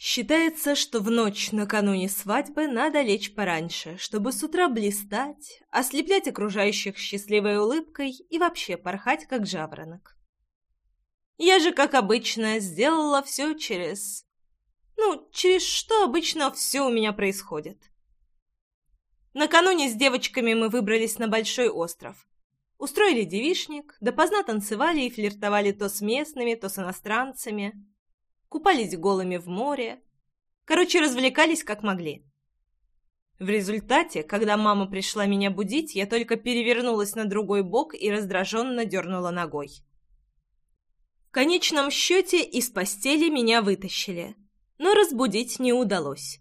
Считается, что в ночь накануне свадьбы надо лечь пораньше, чтобы с утра блистать, ослеплять окружающих счастливой улыбкой и вообще порхать, как жаворонок. Я же, как обычно, сделала все через... Ну, через что обычно все у меня происходит. Накануне с девочками мы выбрались на большой остров. Устроили девишник, допоздна танцевали и флиртовали то с местными, то с иностранцами купались голыми в море. Короче, развлекались как могли. В результате, когда мама пришла меня будить, я только перевернулась на другой бок и раздраженно дернула ногой. В конечном счете из постели меня вытащили, но разбудить не удалось.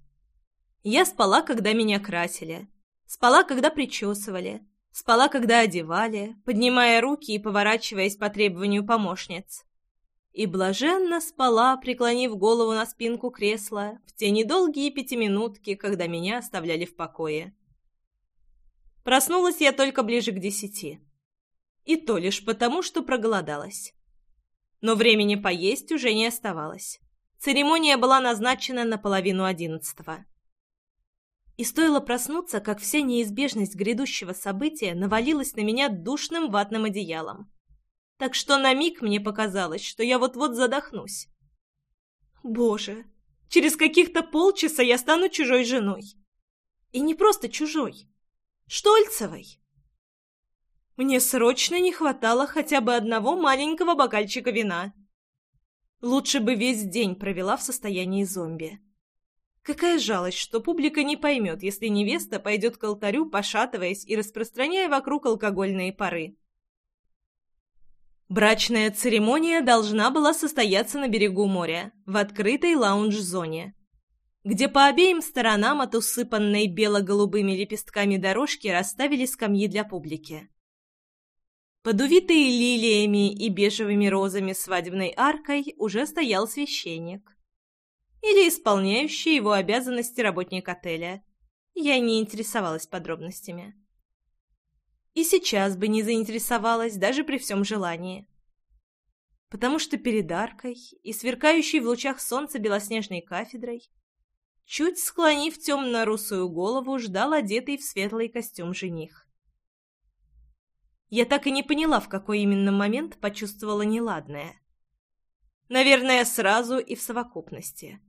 Я спала, когда меня красили, спала, когда причесывали, спала, когда одевали, поднимая руки и поворачиваясь по требованию помощниц и блаженно спала, преклонив голову на спинку кресла в те недолгие пятиминутки, когда меня оставляли в покое. Проснулась я только ближе к десяти. И то лишь потому, что проголодалась. Но времени поесть уже не оставалось. Церемония была назначена на половину одиннадцатого. И стоило проснуться, как вся неизбежность грядущего события навалилась на меня душным ватным одеялом так что на миг мне показалось, что я вот-вот задохнусь. Боже, через каких-то полчаса я стану чужой женой. И не просто чужой, Штольцевой. Мне срочно не хватало хотя бы одного маленького бокальчика вина. Лучше бы весь день провела в состоянии зомби. Какая жалость, что публика не поймет, если невеста пойдет к алтарю, пошатываясь и распространяя вокруг алкогольные пары. Брачная церемония должна была состояться на берегу моря, в открытой лаунж-зоне, где по обеим сторонам от усыпанной бело-голубыми лепестками дорожки расставили скамьи для публики. Под увитой лилиями и бежевыми розами свадебной аркой уже стоял священник. Или исполняющий его обязанности работник отеля. Я не интересовалась подробностями и сейчас бы не заинтересовалась даже при всем желании. Потому что перед аркой и сверкающей в лучах солнца белоснежной кафедрой, чуть склонив темно-русую голову, ждал одетый в светлый костюм жених. Я так и не поняла, в какой именно момент почувствовала неладное. Наверное, сразу и в совокупности.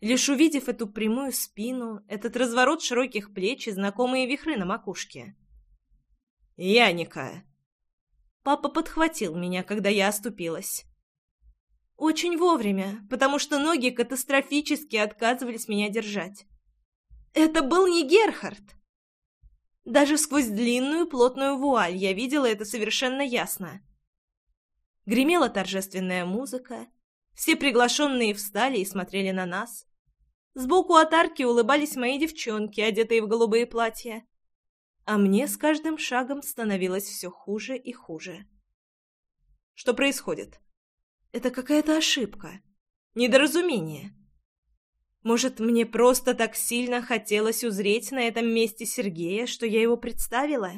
Лишь увидев эту прямую спину, этот разворот широких плеч и знакомые вихры на макушке. Яника!» Папа подхватил меня, когда я оступилась. Очень вовремя, потому что ноги катастрофически отказывались меня держать. Это был не Герхард. Даже сквозь длинную плотную вуаль я видела это совершенно ясно. Гремела торжественная музыка, все приглашенные встали и смотрели на нас. Сбоку от арки улыбались мои девчонки, одетые в голубые платья а мне с каждым шагом становилось все хуже и хуже. Что происходит? Это какая-то ошибка, недоразумение. Может, мне просто так сильно хотелось узреть на этом месте Сергея, что я его представила?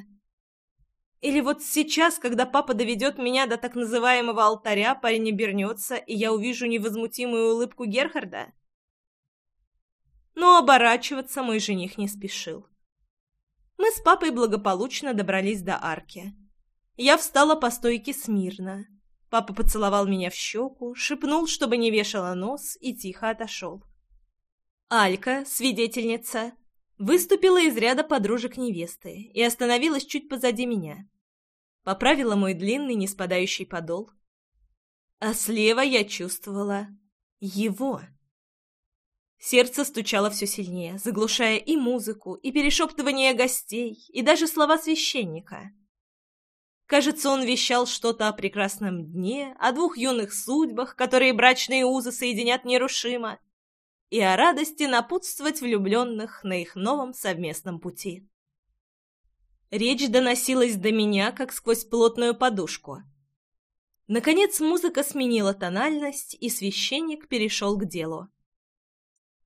Или вот сейчас, когда папа доведет меня до так называемого алтаря, парень обернется, и я увижу невозмутимую улыбку Герхарда? Но оборачиваться мой жених не спешил. Мы с папой благополучно добрались до арки. Я встала по стойке смирно. Папа поцеловал меня в щеку, шепнул, чтобы не вешала нос, и тихо отошел. Алька, свидетельница, выступила из ряда подружек невесты и остановилась чуть позади меня. Поправила мой длинный, не спадающий подол. А слева я чувствовала его. Сердце стучало все сильнее, заглушая и музыку, и перешептывание гостей, и даже слова священника. Кажется, он вещал что-то о прекрасном дне, о двух юных судьбах, которые брачные узы соединят нерушимо, и о радости напутствовать влюбленных на их новом совместном пути. Речь доносилась до меня, как сквозь плотную подушку. Наконец музыка сменила тональность, и священник перешел к делу.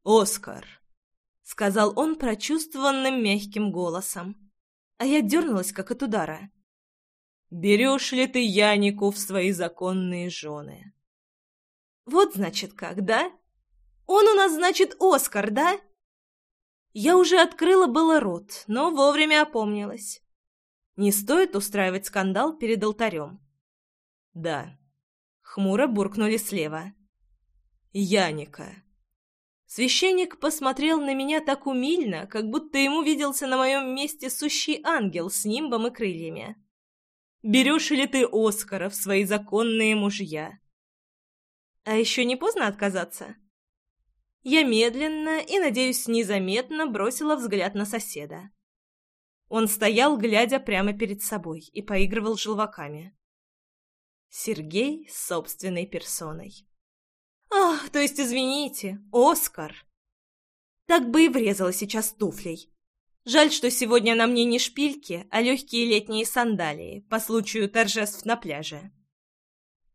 «Оскар!» — сказал он прочувствованным мягким голосом. А я дернулась, как от удара. «Берешь ли ты Янику в свои законные жены?» «Вот, значит, как, да?» Он у нас, значит, Оскар, да?» Я уже открыла было рот, но вовремя опомнилась. Не стоит устраивать скандал перед алтарем. «Да». Хмуро буркнули слева. «Яника». Священник посмотрел на меня так умильно, как будто ему виделся на моем месте сущий ангел с нимбом и крыльями. «Берешь ли ты Оскара в свои законные мужья?» «А еще не поздно отказаться?» Я медленно и, надеюсь, незаметно бросила взгляд на соседа. Он стоял, глядя прямо перед собой, и поигрывал желваками. Сергей собственной персоной. «Ах, то есть, извините, Оскар!» Так бы и врезала сейчас туфлей. Жаль, что сегодня на мне не шпильки, а легкие летние сандалии по случаю торжеств на пляже.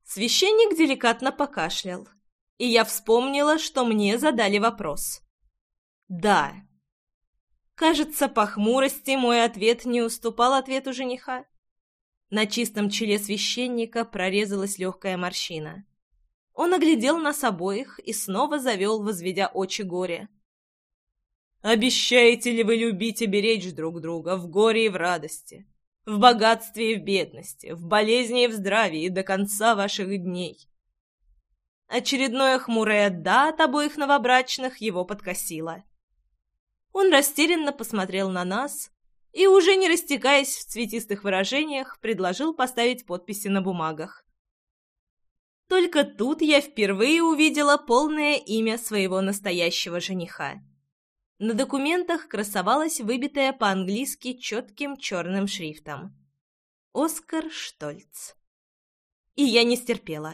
Священник деликатно покашлял, и я вспомнила, что мне задали вопрос. «Да». Кажется, по хмурости мой ответ не уступал ответу жениха. На чистом челе священника прорезалась легкая морщина. Он оглядел нас обоих и снова завел, возведя очи горе. «Обещаете ли вы любить и беречь друг друга в горе и в радости, в богатстве и в бедности, в болезни и в здравии до конца ваших дней?» Очередное хмурое «да» от обоих новобрачных его подкосило. Он растерянно посмотрел на нас и, уже не растекаясь в цветистых выражениях, предложил поставить подписи на бумагах. Только тут я впервые увидела полное имя своего настоящего жениха. На документах красовалось выбитое по-английски четким черным шрифтом. Оскар Штольц. И я не стерпела.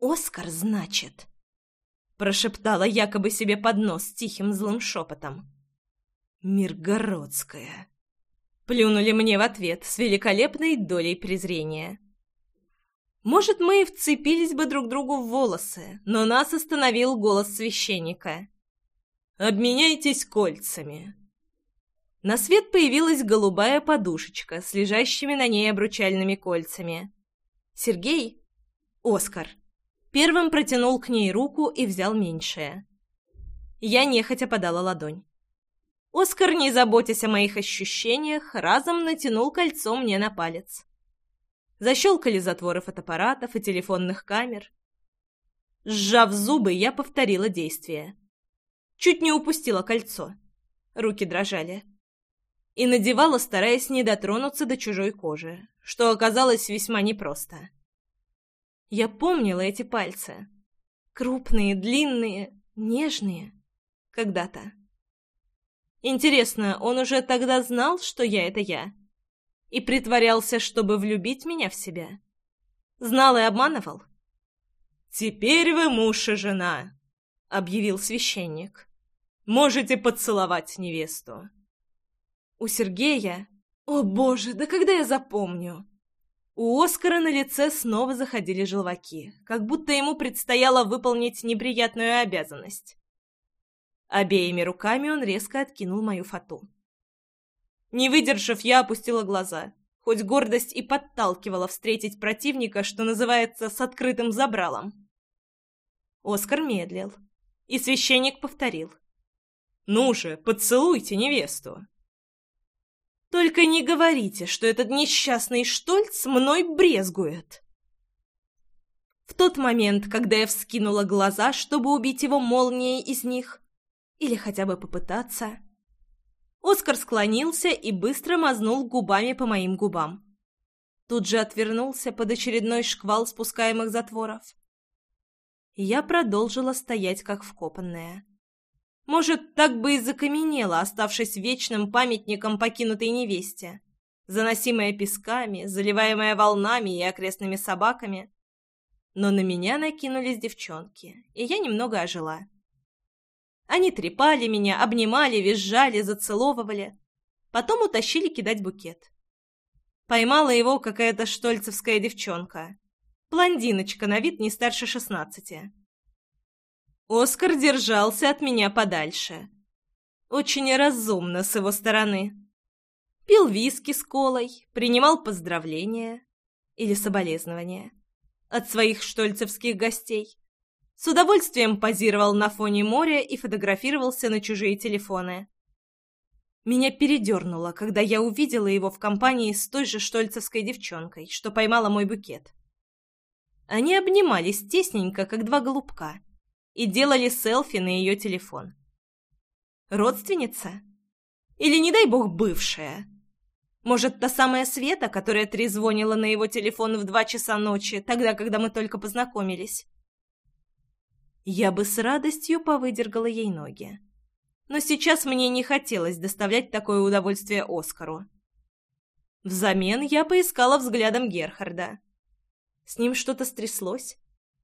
«Оскар, значит?» Прошептала якобы себе под нос тихим злым шепотом. «Миргородская». Плюнули мне в ответ с великолепной долей презрения. Может, мы и вцепились бы друг другу в волосы, но нас остановил голос священника. «Обменяйтесь кольцами». На свет появилась голубая подушечка с лежащими на ней обручальными кольцами. Сергей, Оскар, первым протянул к ней руку и взял меньшее. Я нехотя подала ладонь. Оскар, не заботясь о моих ощущениях, разом натянул кольцо мне на палец. Защелкали затворы фотоаппаратов и телефонных камер. Сжав зубы, я повторила действие. Чуть не упустила кольцо. Руки дрожали. И надевала, стараясь не дотронуться до чужой кожи, что оказалось весьма непросто. Я помнила эти пальцы. Крупные, длинные, нежные. Когда-то. Интересно, он уже тогда знал, что я — это я? И притворялся, чтобы влюбить меня в себя. Знал и обманывал. «Теперь вы муж и жена», — объявил священник. «Можете поцеловать невесту». У Сергея... О, боже, да когда я запомню? У Оскара на лице снова заходили желваки, как будто ему предстояло выполнить неприятную обязанность. Обеими руками он резко откинул мою фату. Не выдержав, я опустила глаза. Хоть гордость и подталкивала встретить противника, что называется, с открытым забралом. Оскар медлил, и священник повторил. «Ну же, поцелуйте невесту!» «Только не говорите, что этот несчастный Штольц мной брезгует!» В тот момент, когда я вскинула глаза, чтобы убить его молнией из них, или хотя бы попытаться, Оскар склонился и быстро мазнул губами по моим губам. Тут же отвернулся под очередной шквал спускаемых затворов. Я продолжила стоять как вкопанная. Может, так бы и закаменела, оставшись вечным памятником покинутой невесте, заносимая песками, заливаемая волнами и окрестными собаками. Но на меня накинулись девчонки, и я немного ожила. Они трепали меня, обнимали, визжали, зацеловывали. Потом утащили кидать букет. Поймала его какая-то штольцевская девчонка. Блондиночка, на вид не старше шестнадцати. Оскар держался от меня подальше. Очень разумно с его стороны. Пил виски с колой, принимал поздравления или соболезнования от своих штольцевских гостей С удовольствием позировал на фоне моря и фотографировался на чужие телефоны. Меня передернуло, когда я увидела его в компании с той же штольцевской девчонкой, что поймала мой букет. Они обнимались тесненько, как два голубка, и делали селфи на ее телефон. Родственница? Или, не дай бог, бывшая? Может, та самая Света, которая трезвонила на его телефон в два часа ночи, тогда, когда мы только познакомились? Я бы с радостью повыдергала ей ноги. Но сейчас мне не хотелось доставлять такое удовольствие Оскару. Взамен я поискала взглядом Герхарда. С ним что-то стряслось?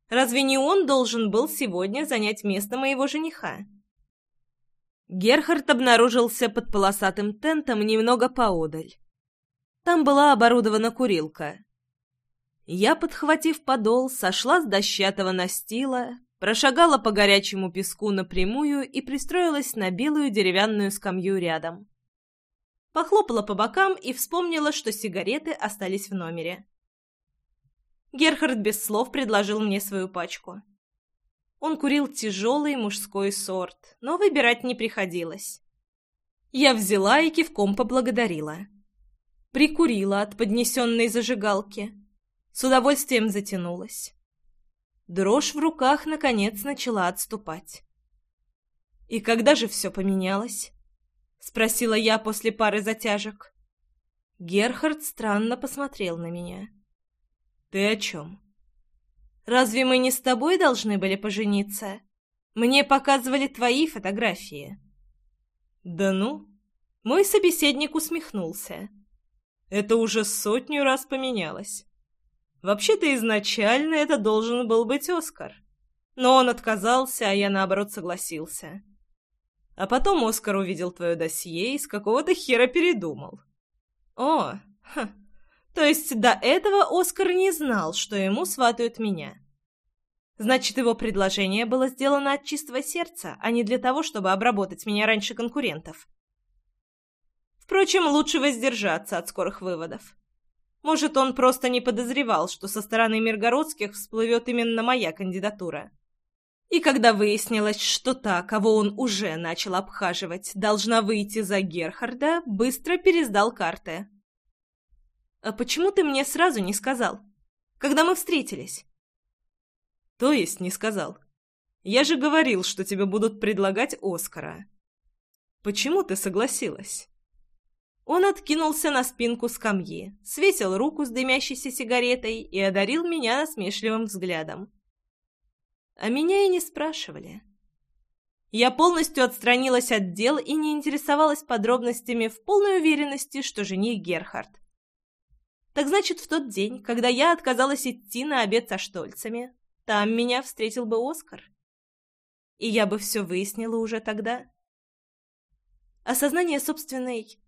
Разве не он должен был сегодня занять место моего жениха? Герхард обнаружился под полосатым тентом немного поодаль. Там была оборудована курилка. Я, подхватив подол, сошла с дощатого настила, прошагала по горячему песку напрямую и пристроилась на белую деревянную скамью рядом. Похлопала по бокам и вспомнила, что сигареты остались в номере. Герхард без слов предложил мне свою пачку. Он курил тяжелый мужской сорт, но выбирать не приходилось. Я взяла и кивком поблагодарила. Прикурила от поднесенной зажигалки. С удовольствием затянулась. Дрожь в руках, наконец, начала отступать. «И когда же все поменялось?» — спросила я после пары затяжек. Герхард странно посмотрел на меня. «Ты о чем?» Разве мы не с тобой должны были пожениться? Мне показывали твои фотографии». «Да ну?» Мой собеседник усмехнулся. «Это уже сотню раз поменялось. Вообще-то изначально это должен был быть Оскар. Но он отказался, а я, наоборот, согласился. А потом Оскар увидел твое досье и с какого-то хера передумал. О, ха, то есть до этого Оскар не знал, что ему сватают меня. Значит, его предложение было сделано от чистого сердца, а не для того, чтобы обработать меня раньше конкурентов. Впрочем, лучше воздержаться от скорых выводов. Может, он просто не подозревал, что со стороны Миргородских всплывет именно моя кандидатура. И когда выяснилось, что та, кого он уже начал обхаживать, должна выйти за Герхарда, быстро пересдал карты. «А почему ты мне сразу не сказал? Когда мы встретились?» «То есть не сказал? Я же говорил, что тебе будут предлагать Оскара. Почему ты согласилась?» Он откинулся на спинку скамьи, свесил руку с дымящейся сигаретой и одарил меня насмешливым взглядом. А меня и не спрашивали. Я полностью отстранилась от дел и не интересовалась подробностями в полной уверенности, что жених Герхард. Так значит, в тот день, когда я отказалась идти на обед со Штольцами, там меня встретил бы Оскар. И я бы все выяснила уже тогда. Осознание собственной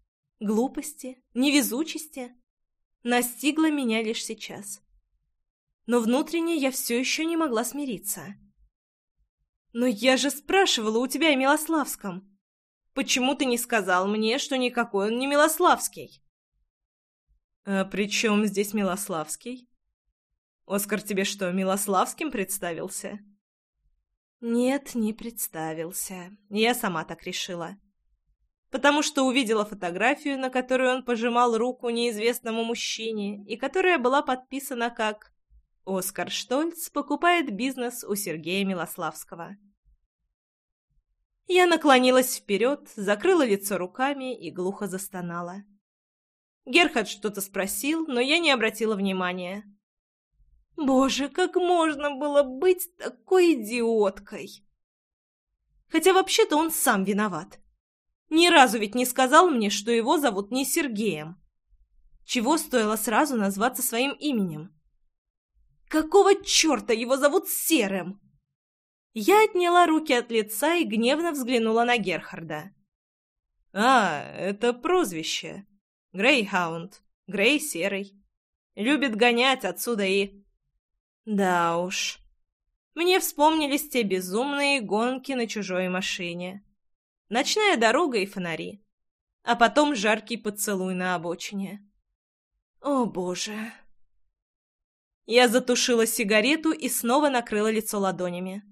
глупости, невезучести настигло меня лишь сейчас. Но внутренне я все еще не могла смириться. «Но я же спрашивала у тебя о Милославском. Почему ты не сказал мне, что никакой он не Милославский?» «А при чем здесь Милославский? Оскар тебе что, Милославским представился?» «Нет, не представился. Я сама так решила. Потому что увидела фотографию, на которую он пожимал руку неизвестному мужчине, и которая была подписана как «Оскар Штольц покупает бизнес у Сергея Милославского». Я наклонилась вперед, закрыла лицо руками и глухо застонала. Герхард что-то спросил, но я не обратила внимания. Боже, как можно было быть такой идиоткой? Хотя вообще-то он сам виноват. Ни разу ведь не сказал мне, что его зовут не Сергеем. Чего стоило сразу назваться своим именем? Какого черта его зовут Серым? Я отняла руки от лица и гневно взглянула на Герхарда. «А, это прозвище», Грейхаунд. Грей серый. Любит гонять отсюда и... Да уж. Мне вспомнились те безумные гонки на чужой машине. Ночная дорога и фонари. А потом жаркий поцелуй на обочине. О, боже. Я затушила сигарету и снова накрыла лицо ладонями.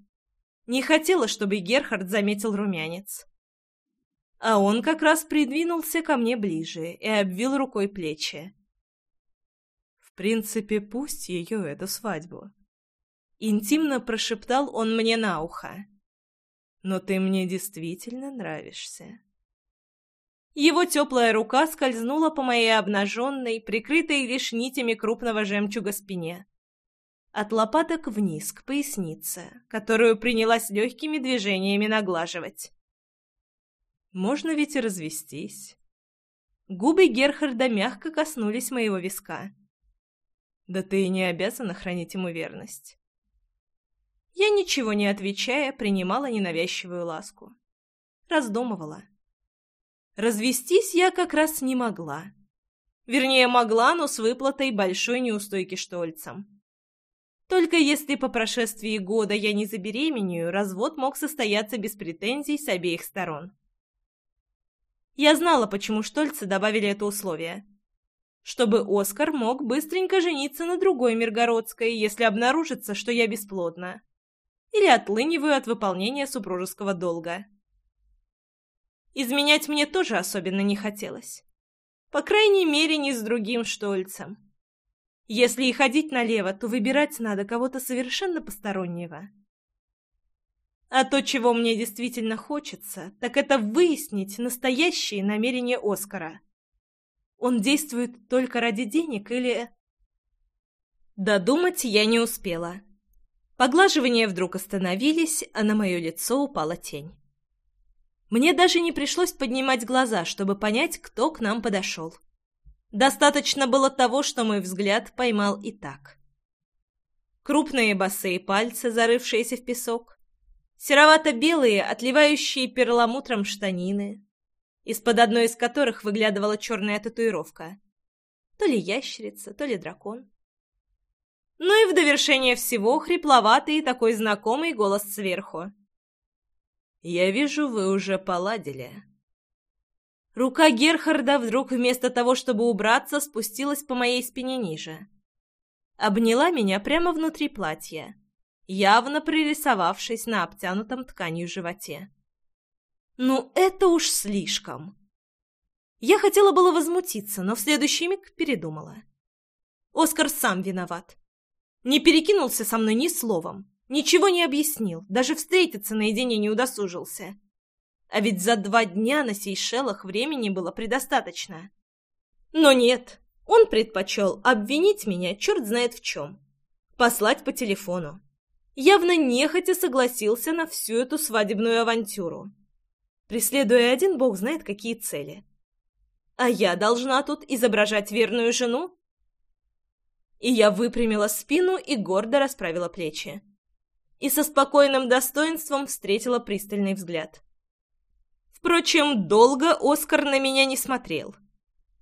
Не хотела, чтобы Герхард заметил румянец. А он как раз придвинулся ко мне ближе и обвил рукой плечи. В принципе, пусть ее эту свадьбу. Интимно прошептал он мне на ухо. Но ты мне действительно нравишься. Его теплая рука скользнула по моей обнаженной, прикрытой лишь нитями крупного жемчуга спине. От лопаток вниз к пояснице, которую принялась легкими движениями наглаживать. Можно ведь и развестись. Губы Герхарда мягко коснулись моего виска. Да ты и не обязана хранить ему верность. Я, ничего не отвечая, принимала ненавязчивую ласку. Раздумывала. Развестись я как раз не могла. Вернее, могла, но с выплатой большой неустойки штольцам. Только если по прошествии года я не забеременею, развод мог состояться без претензий с обеих сторон. Я знала, почему Штольцы добавили это условие. Чтобы Оскар мог быстренько жениться на другой Миргородской, если обнаружится, что я бесплодна. Или отлыниваю от выполнения супружеского долга. Изменять мне тоже особенно не хотелось. По крайней мере, не с другим Штольцем. Если и ходить налево, то выбирать надо кого-то совершенно постороннего. А то, чего мне действительно хочется, так это выяснить настоящие намерения Оскара. Он действует только ради денег или... Додумать я не успела. Поглаживания вдруг остановились, а на мое лицо упала тень. Мне даже не пришлось поднимать глаза, чтобы понять, кто к нам подошел. Достаточно было того, что мой взгляд поймал и так. Крупные босые пальцы, зарывшиеся в песок, серовато-белые, отливающие перламутром штанины, из-под одной из которых выглядывала черная татуировка. То ли ящерица, то ли дракон. Ну и в довершение всего хрипловатый и такой знакомый голос сверху. «Я вижу, вы уже поладили». Рука Герхарда вдруг вместо того, чтобы убраться, спустилась по моей спине ниже. Обняла меня прямо внутри платья, явно пририсовавшись на обтянутом тканью животе. «Ну, это уж слишком!» Я хотела было возмутиться, но в следующий миг передумала. Оскар сам виноват. Не перекинулся со мной ни словом, Ничего не объяснил, даже встретиться наедине не удосужился. А ведь за два дня на Сейшелах времени было предостаточно. Но нет, он предпочел обвинить меня черт знает в чем. Послать по телефону. Явно нехотя согласился на всю эту свадебную авантюру. Преследуя один бог знает какие цели. А я должна тут изображать верную жену? И я выпрямила спину и гордо расправила плечи и со спокойным достоинством встретила пристальный взгляд. Впрочем, долго Оскар на меня не смотрел.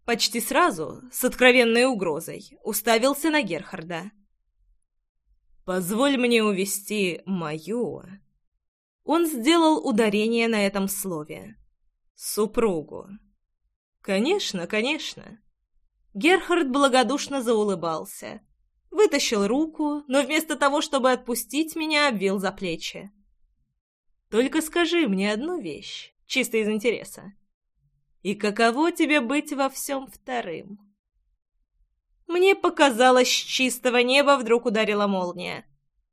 Почти сразу, с откровенной угрозой, уставился на Герхарда. «Позволь мне увести мою...» Он сделал ударение на этом слове. «Супругу». «Конечно, конечно». Герхард благодушно заулыбался, Вытащил руку, но вместо того, чтобы отпустить меня, обвил за плечи. «Только скажи мне одну вещь, чисто из интереса. И каково тебе быть во всем вторым?» Мне показалось, с чистого неба вдруг ударила молния.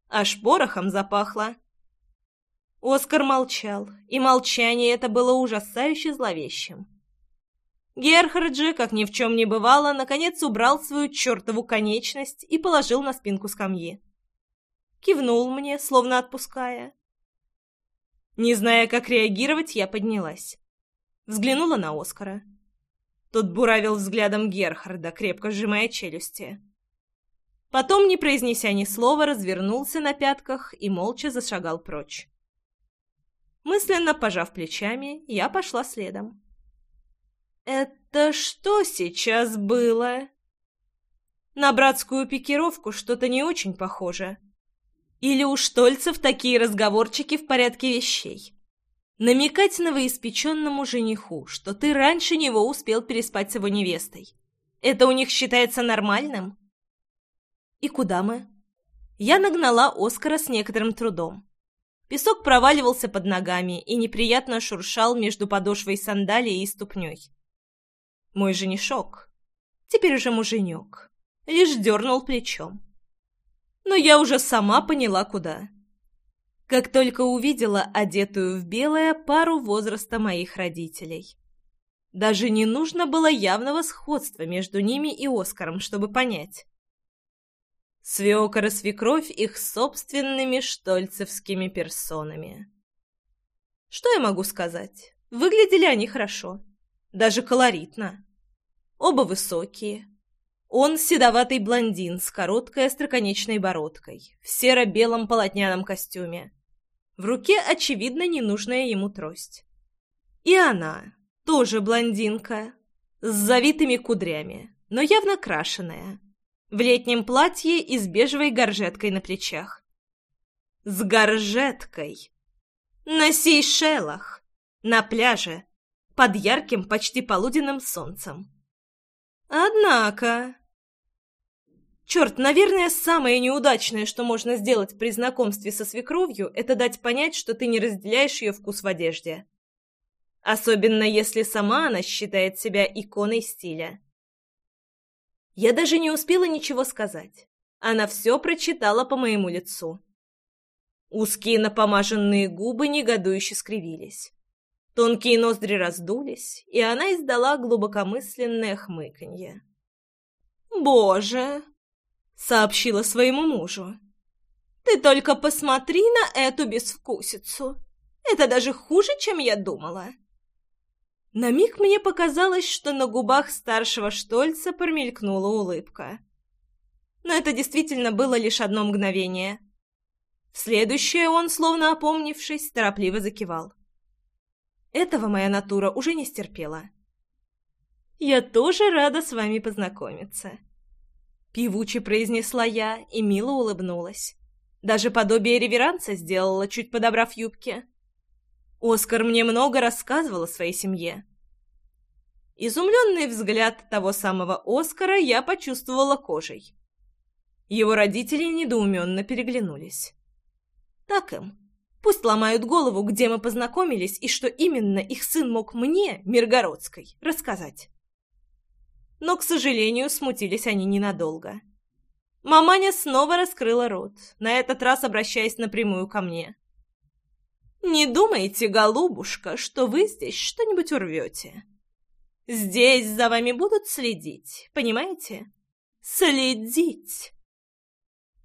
Аж порохом запахло. Оскар молчал, и молчание это было ужасающе зловещим. Герхард же, как ни в чем не бывало, наконец убрал свою чертову конечность и положил на спинку скамьи. Кивнул мне, словно отпуская. Не зная, как реагировать, я поднялась. Взглянула на Оскара. Тот буравил взглядом Герхарда, крепко сжимая челюсти. Потом, не произнеся ни слова, развернулся на пятках и молча зашагал прочь. Мысленно пожав плечами, я пошла следом. «Это что сейчас было?» На братскую пикировку что-то не очень похоже. Или у Штольцев такие разговорчики в порядке вещей. Намекать новоиспеченному жениху, что ты раньше него успел переспать с его невестой. Это у них считается нормальным? И куда мы? Я нагнала Оскара с некоторым трудом. Песок проваливался под ногами и неприятно шуршал между подошвой сандалии и ступней. Мой женишок, теперь уже муженек, лишь дернул плечом. Но я уже сама поняла, куда. Как только увидела одетую в белое пару возраста моих родителей. Даже не нужно было явного сходства между ними и Оскаром, чтобы понять. Свекор и свекровь их собственными штольцевскими персонами. Что я могу сказать? Выглядели они хорошо. Даже колоритно. Оба высокие. Он седоватый блондин с короткой остроконечной бородкой, в серо-белом полотняном костюме. В руке, очевидно, ненужная ему трость. И она, тоже блондинка, с завитыми кудрями, но явно крашеная в летнем платье и с бежевой горжеткой на плечах. С горжеткой! На Сейшелах! На пляже! Под ярким, почти полуденным солнцем. Однако... Черт, наверное, самое неудачное, что можно сделать при знакомстве со свекровью, это дать понять, что ты не разделяешь ее вкус в одежде. Особенно если сама она считает себя иконой стиля. Я даже не успела ничего сказать. Она все прочитала по моему лицу. Узкие напомаженные губы негодующе скривились. Тонкие ноздри раздулись, и она издала глубокомысленное хмыканье. «Боже!» — сообщила своему мужу. «Ты только посмотри на эту безвкусицу! Это даже хуже, чем я думала!» На миг мне показалось, что на губах старшего Штольца промелькнула улыбка. Но это действительно было лишь одно мгновение. В следующее он, словно опомнившись, торопливо закивал. Этого моя натура уже не стерпела. «Я тоже рада с вами познакомиться», — певуче произнесла я и мило улыбнулась. Даже подобие реверанса сделала, чуть подобрав юбки. Оскар мне много рассказывал о своей семье. Изумленный взгляд того самого Оскара я почувствовала кожей. Его родители недоуменно переглянулись. Так им. Пусть ломают голову, где мы познакомились и что именно их сын мог мне, Миргородской, рассказать. Но, к сожалению, смутились они ненадолго. Маманя снова раскрыла рот, на этот раз обращаясь напрямую ко мне. Не думайте, голубушка, что вы здесь что-нибудь урвете. Здесь за вами будут следить, понимаете? Следить.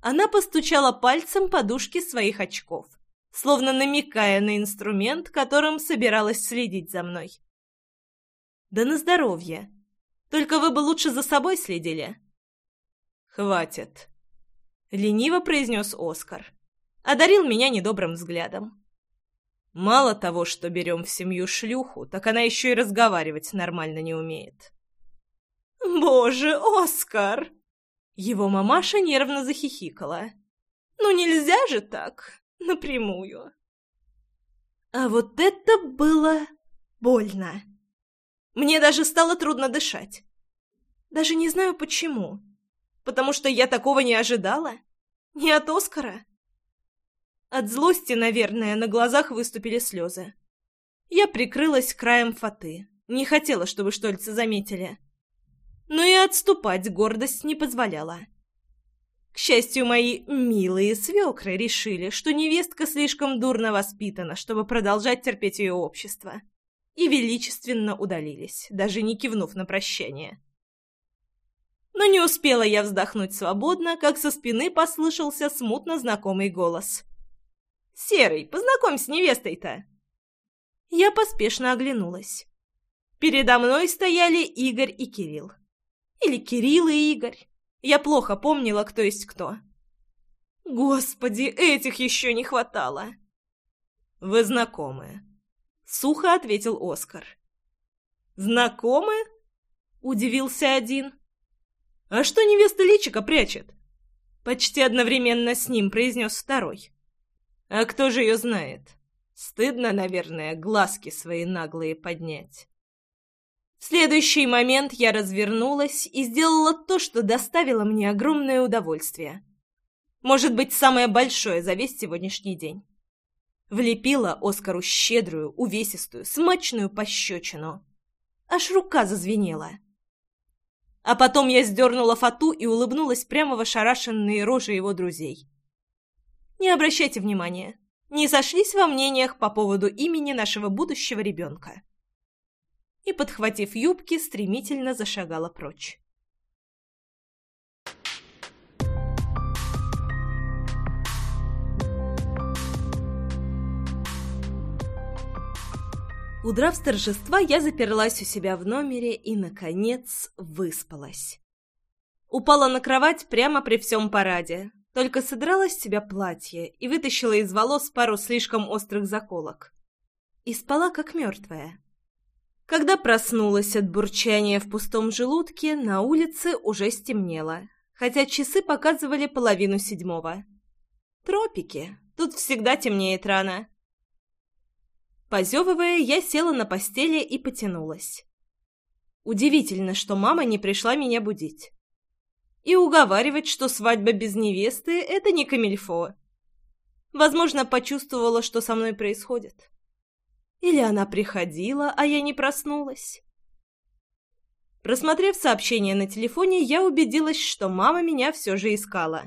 Она постучала пальцем подушки своих очков, словно намекая на инструмент, которым собиралась следить за мной. Да на здоровье. Только вы бы лучше за собой следили. Хватит. Лениво произнес Оскар. Одарил меня недобрым взглядом. Мало того, что берем в семью шлюху, так она еще и разговаривать нормально не умеет. «Боже, Оскар!» Его мамаша нервно захихикала. «Ну нельзя же так, напрямую!» А вот это было больно. Мне даже стало трудно дышать. Даже не знаю почему. Потому что я такого не ожидала. Не от Оскара. От злости, наверное, на глазах выступили слезы. Я прикрылась краем фаты. Не хотела, чтобы Штольцы заметили. Но и отступать гордость не позволяла. К счастью, мои милые свекры решили, что невестка слишком дурно воспитана, чтобы продолжать терпеть ее общество, и величественно удалились, даже не кивнув на прощание. Но не успела я вздохнуть свободно, как со спины послышался смутно знакомый голос. Серый, познакомь с невестой-то!» Я поспешно оглянулась. Передо мной стояли Игорь и Кирилл. Или Кирилл и Игорь. Я плохо помнила, кто есть кто. Господи, этих еще не хватало. «Вы знакомы», — сухо ответил Оскар. «Знакомы?» — удивился один. «А что невеста личика прячет?» Почти одновременно с ним произнес второй. А кто же ее знает? Стыдно, наверное, глазки свои наглые поднять. Следующий момент я развернулась и сделала то, что доставило мне огромное удовольствие. Может быть, самое большое за весь сегодняшний день. Влепила Оскару щедрую, увесистую, смачную пощечину. Аж рука зазвенела. А потом я сдернула фату и улыбнулась прямо в ошарашенные рожи его друзей. Не обращайте внимания, не сошлись во мнениях по поводу имени нашего будущего ребенка. И, подхватив юбки, стремительно зашагала прочь. Удрав с торжества, я заперлась у себя в номере и, наконец, выспалась. Упала на кровать прямо при всем параде, только содрала с себя платье и вытащила из волос пару слишком острых заколок. И спала, как мертвая. Когда проснулась от бурчания в пустом желудке, на улице уже стемнело, хотя часы показывали половину седьмого. Тропики. Тут всегда темнеет рано. Позевывая, я села на постели и потянулась. Удивительно, что мама не пришла меня будить. И уговаривать, что свадьба без невесты — это не камильфо. Возможно, почувствовала, что со мной происходит. Или она приходила, а я не проснулась. Просмотрев сообщение на телефоне, я убедилась, что мама меня все же искала.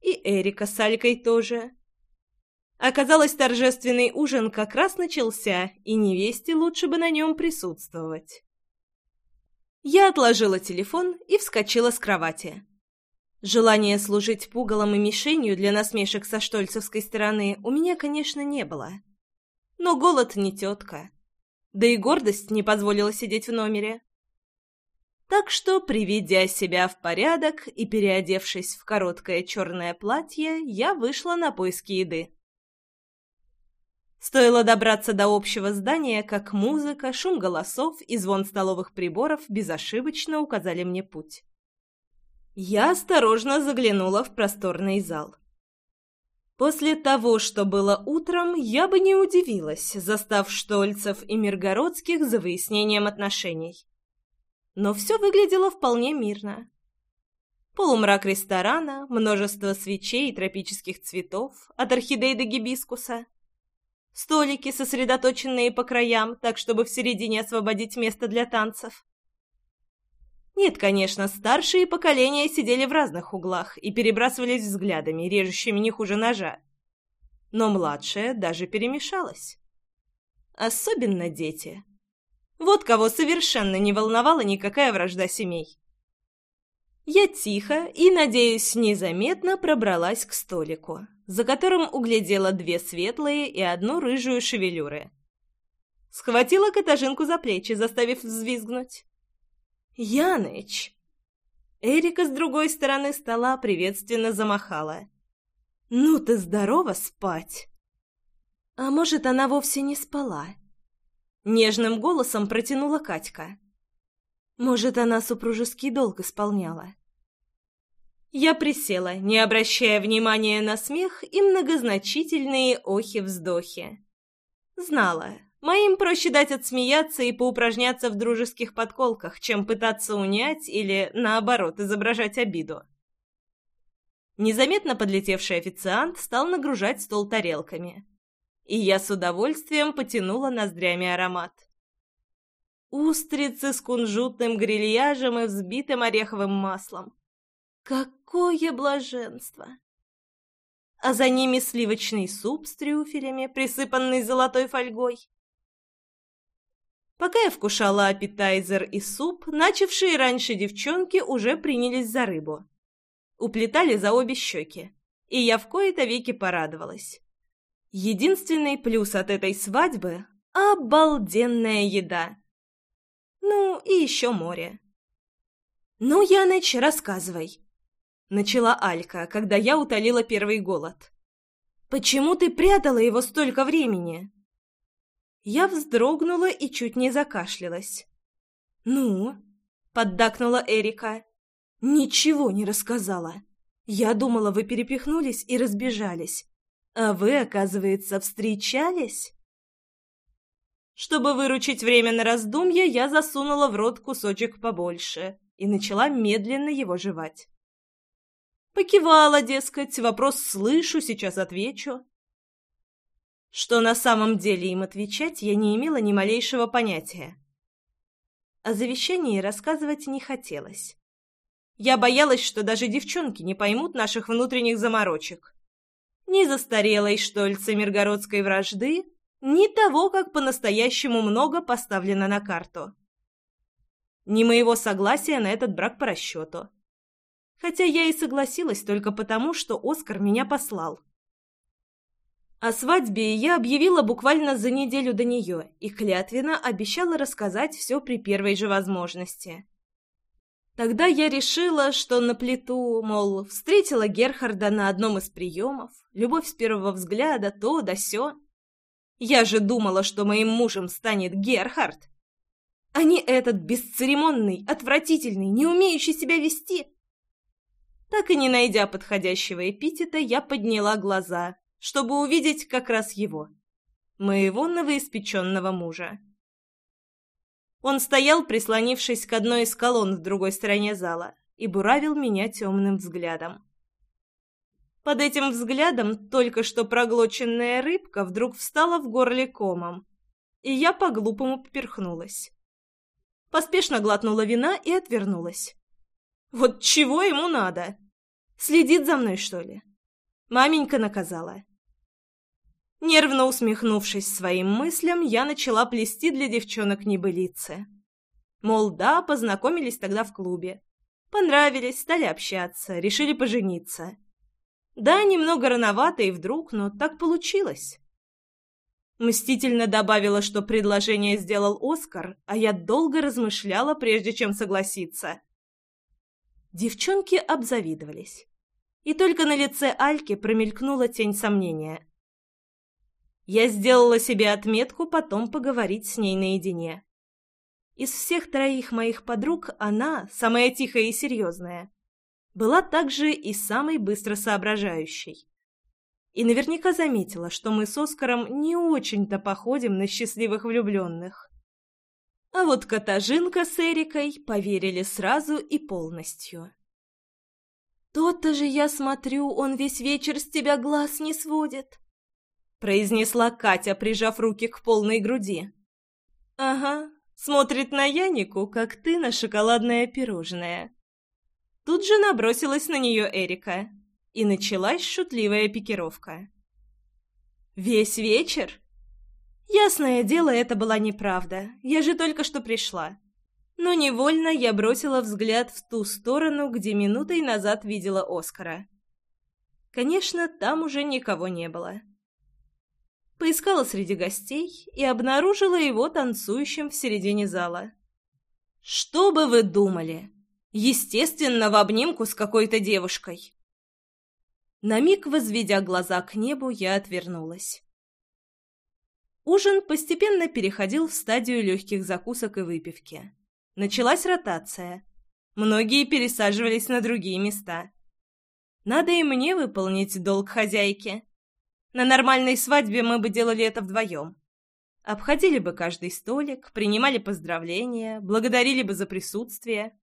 И Эрика с Алькой тоже. Оказалось, торжественный ужин как раз начался, и невесте лучше бы на нем присутствовать. Я отложила телефон и вскочила с кровати. Желания служить пугалом и мишенью для насмешек со штольцевской стороны у меня, конечно, не было. Но голод не тетка. Да и гордость не позволила сидеть в номере. Так что, приведя себя в порядок и переодевшись в короткое черное платье, я вышла на поиски еды. Стоило добраться до общего здания, как музыка, шум голосов и звон столовых приборов безошибочно указали мне путь. Я осторожно заглянула в просторный зал. После того, что было утром, я бы не удивилась, застав Штольцев и Миргородских за выяснением отношений. Но все выглядело вполне мирно. Полумрак ресторана, множество свечей и тропических цветов, от орхидей до гибискуса — Столики, сосредоточенные по краям, так чтобы в середине освободить место для танцев. Нет, конечно, старшие поколения сидели в разных углах и перебрасывались взглядами, режущими не хуже ножа. Но младшая даже перемешалась. Особенно дети. Вот кого совершенно не волновала никакая вражда семей. Я тихо и, надеюсь, незаметно пробралась к столику, за которым углядела две светлые и одну рыжую шевелюры. Схватила Катажинку за плечи, заставив взвизгнуть. «Яныч!» Эрика с другой стороны стола приветственно замахала. «Ну ты здорова спать!» А может, она вовсе не спала? Нежным голосом протянула Катька. Может, она супружеский долг исполняла. Я присела, не обращая внимания на смех и многозначительные охи-вздохи. Знала, моим проще дать отсмеяться и поупражняться в дружеских подколках, чем пытаться унять или, наоборот, изображать обиду. Незаметно подлетевший официант стал нагружать стол тарелками. И я с удовольствием потянула ноздрями аромат. Устрицы с кунжутным грильяжем и взбитым ореховым маслом. Какое блаженство! А за ними сливочный суп с трюфелями, присыпанный золотой фольгой. Пока я вкушала аппетайзер и суп, начавшие раньше девчонки уже принялись за рыбу. Уплетали за обе щеки, и я в кои-то веки порадовалась. Единственный плюс от этой свадьбы — обалденная еда. Ну, и еще море. «Ну, Яныч, рассказывай», начала Алька, когда я утолила первый голод. «Почему ты прятала его столько времени?» Я вздрогнула и чуть не закашлялась. «Ну?» — поддакнула Эрика. «Ничего не рассказала. Я думала, вы перепихнулись и разбежались. А вы, оказывается, встречались?» Чтобы выручить время на раздумье, я засунула в рот кусочек побольше и начала медленно его жевать. Покивала, дескать, вопрос слышу, сейчас отвечу. Что на самом деле им отвечать, я не имела ни малейшего понятия. О завещании рассказывать не хотелось. Я боялась, что даже девчонки не поймут наших внутренних заморочек. Ни застарелой Штольца миргородской вражды, ни того, как по-настоящему много поставлено на карту. Ни моего согласия на этот брак по расчету. Хотя я и согласилась только потому, что Оскар меня послал. О свадьбе я объявила буквально за неделю до нее и клятвенно обещала рассказать все при первой же возможности. Тогда я решила, что на плиту, мол, встретила Герхарда на одном из приемов, любовь с первого взгляда, то да сё. Я же думала, что моим мужем станет Герхард, а не этот бесцеремонный, отвратительный, не умеющий себя вести. Так и не найдя подходящего эпитета, я подняла глаза, чтобы увидеть как раз его, моего новоиспеченного мужа. Он стоял, прислонившись к одной из колонн в другой стороне зала, и буравил меня темным взглядом. Под этим взглядом только что проглоченная рыбка вдруг встала в горле комом, и я по-глупому поперхнулась. Поспешно глотнула вина и отвернулась. Вот чего ему надо? Следит за мной, что ли? Маменька наказала. Нервно усмехнувшись своим мыслям, я начала плести для девчонок небылицы. Мол, да, познакомились тогда в клубе. Понравились, стали общаться, решили пожениться. Да, немного рановато и вдруг, но так получилось. Мстительно добавила, что предложение сделал Оскар, а я долго размышляла, прежде чем согласиться. Девчонки обзавидовались. И только на лице Альки промелькнула тень сомнения. Я сделала себе отметку потом поговорить с ней наедине. Из всех троих моих подруг она, самая тихая и серьезная, была также и самой быстро соображающей. И наверняка заметила, что мы с Оскаром не очень-то походим на счастливых влюбленных. А вот Катажинка с Эрикой поверили сразу и полностью. «То-то же я смотрю, он весь вечер с тебя глаз не сводит», произнесла Катя, прижав руки к полной груди. «Ага, смотрит на Янику, как ты на шоколадное пирожное». Тут же набросилась на нее Эрика, и началась шутливая пикировка. «Весь вечер?» Ясное дело, это была неправда, я же только что пришла. Но невольно я бросила взгляд в ту сторону, где минутой назад видела Оскара. Конечно, там уже никого не было поискала среди гостей и обнаружила его танцующим в середине зала. «Что бы вы думали? Естественно, в обнимку с какой-то девушкой!» На миг, возведя глаза к небу, я отвернулась. Ужин постепенно переходил в стадию легких закусок и выпивки. Началась ротация. Многие пересаживались на другие места. Надо и мне выполнить долг хозяйки. На нормальной свадьбе мы бы делали это вдвоем. Обходили бы каждый столик, принимали поздравления, благодарили бы за присутствие.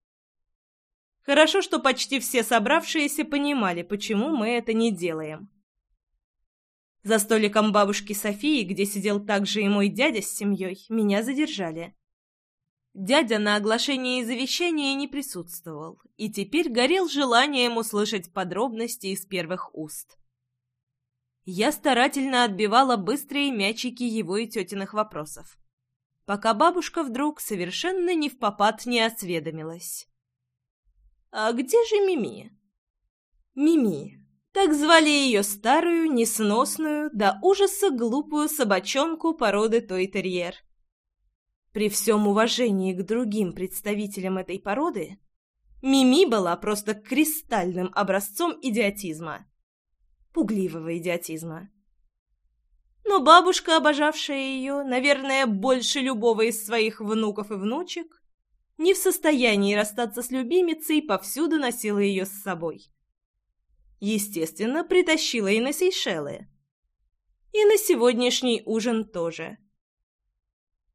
Хорошо, что почти все собравшиеся понимали, почему мы это не делаем. За столиком бабушки Софии, где сидел также и мой дядя с семьей, меня задержали. Дядя на оглашении завещания не присутствовал и теперь горел желанием услышать подробности из первых уст. Я старательно отбивала быстрые мячики его и тетиных вопросов, пока бабушка вдруг совершенно не в попад не осведомилась. «А где же Мими?» «Мими», так звали ее старую, несносную, до ужаса глупую собачонку породы той-терьер. При всем уважении к другим представителям этой породы, Мими была просто кристальным образцом идиотизма пугливого идиотизма. Но бабушка, обожавшая ее, наверное, больше любого из своих внуков и внучек, не в состоянии расстаться с любимицей, повсюду носила ее с собой. Естественно, притащила и на Сейшелы. И на сегодняшний ужин тоже.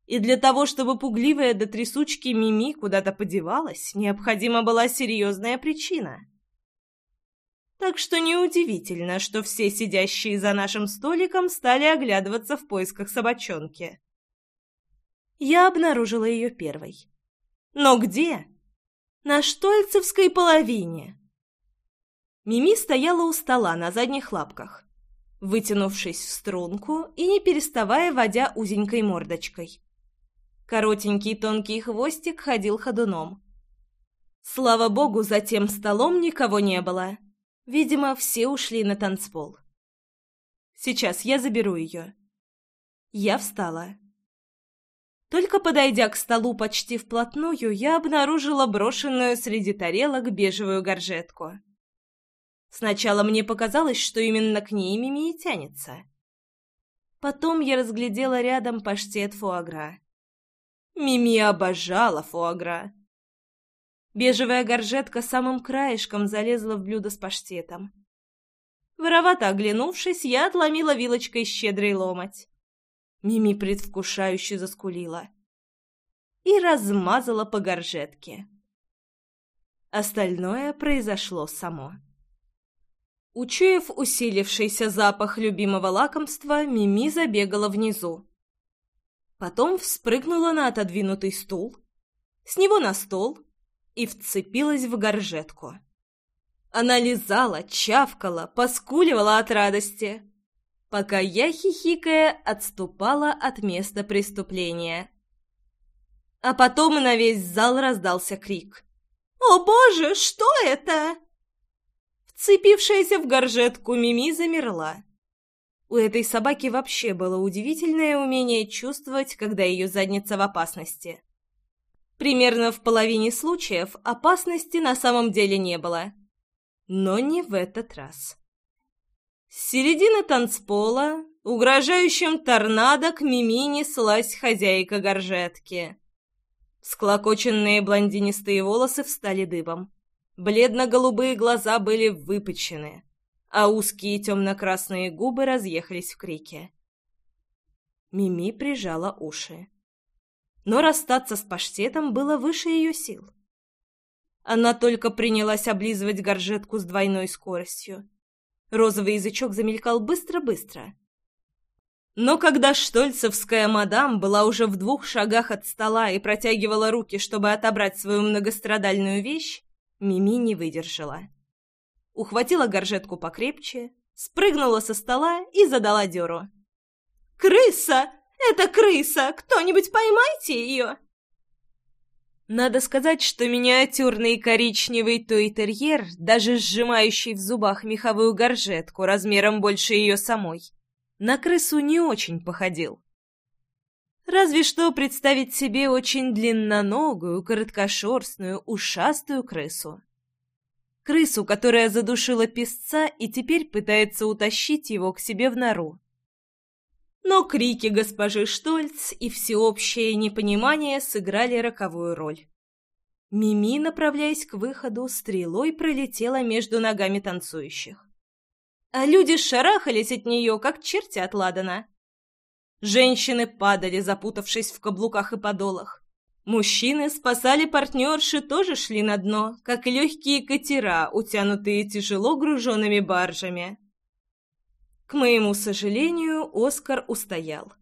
И для того, чтобы пугливая до трясучки Мими куда-то подевалась, необходима была серьезная причина. Так что неудивительно, что все сидящие за нашим столиком стали оглядываться в поисках собачонки. Я обнаружила ее первой. Но где? На штольцевской половине. Мими стояла у стола на задних лапках, вытянувшись в струнку и не переставая водя узенькой мордочкой. Коротенький тонкий хвостик ходил ходуном. Слава богу, за тем столом никого не было. Видимо, все ушли на танцпол. Сейчас я заберу ее. Я встала. Только подойдя к столу почти вплотную, я обнаружила брошенную среди тарелок бежевую горжетку. Сначала мне показалось, что именно к ней Мими и тянется. Потом я разглядела рядом паштет фуагра. Мими обожала фуагра. Бежевая горжетка самым краешком залезла в блюдо с паштетом. Воровато оглянувшись, я отломила вилочкой щедрый ломоть. Мими предвкушающе заскулила. И размазала по горжетке. Остальное произошло само. Учуяв усилившийся запах любимого лакомства, Мими забегала внизу. Потом вспрыгнула на отодвинутый стул, с него на стол и вцепилась в горжетку. Она лизала, чавкала, поскуливала от радости, пока я, хихикая, отступала от места преступления. А потом на весь зал раздался крик. «О боже, что это?» Вцепившаяся в горжетку Мими замерла. У этой собаки вообще было удивительное умение чувствовать, когда ее задница в опасности. Примерно в половине случаев опасности на самом деле не было. Но не в этот раз. С середины танцпола, угрожающим торнадо, к Мими неслась хозяйка горжетки. Склокоченные блондинистые волосы встали дыбом. Бледно-голубые глаза были выпучены, а узкие темно-красные губы разъехались в крике. Мими прижала уши но расстаться с паштетом было выше ее сил. Она только принялась облизывать горжетку с двойной скоростью. Розовый язычок замелькал быстро-быстро. Но когда штольцевская мадам была уже в двух шагах от стола и протягивала руки, чтобы отобрать свою многострадальную вещь, Мими не выдержала. Ухватила горжетку покрепче, спрыгнула со стола и задала дёру. «Крыса! Это крыса! Кто-нибудь поймайте ее!» Надо сказать, что миниатюрный коричневый той-терьер, даже сжимающий в зубах меховую горжетку размером больше ее самой, на крысу не очень походил. Разве что представить себе очень длинноногую, короткошерстную, ушастую крысу. Крысу, которая задушила песца и теперь пытается утащить его к себе в нору. Но крики госпожи Штольц и всеобщее непонимание сыграли роковую роль. Мими, направляясь к выходу, стрелой пролетела между ногами танцующих. А люди шарахались от нее, как черти от ладана. Женщины падали, запутавшись в каблуках и подолах. Мужчины спасали партнерши, тоже шли на дно, как легкие катера, утянутые тяжело груженными баржами. К моему сожалению, Оскар устоял.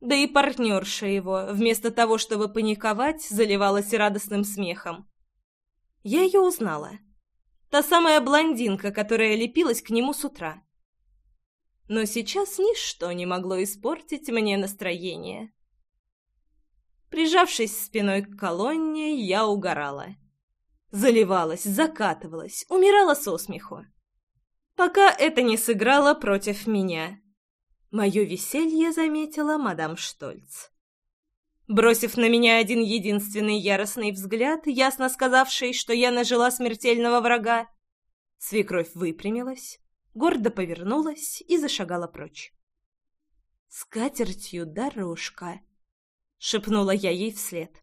Да и партнерша его, вместо того, чтобы паниковать, заливалась радостным смехом. Я ее узнала. Та самая блондинка, которая лепилась к нему с утра. Но сейчас ничто не могло испортить мне настроение. Прижавшись спиной к колонне, я угорала. Заливалась, закатывалась, умирала со смеху пока это не сыграло против меня. Мое веселье заметила мадам Штольц. Бросив на меня один единственный яростный взгляд, ясно сказавший, что я нажила смертельного врага, свекровь выпрямилась, гордо повернулась и зашагала прочь. «С катертью дорожка», — шепнула я ей вслед.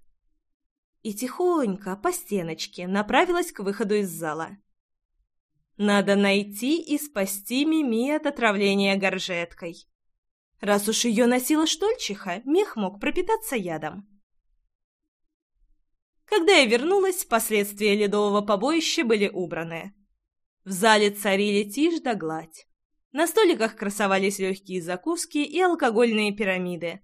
И тихонько, по стеночке, направилась к выходу из зала. Надо найти и спасти Мими от отравления горжеткой. Раз уж ее носила штольчиха, мех мог пропитаться ядом. Когда я вернулась, последствия ледового побоища были убраны. В зале царили тишь да гладь. На столиках красовались легкие закуски и алкогольные пирамиды.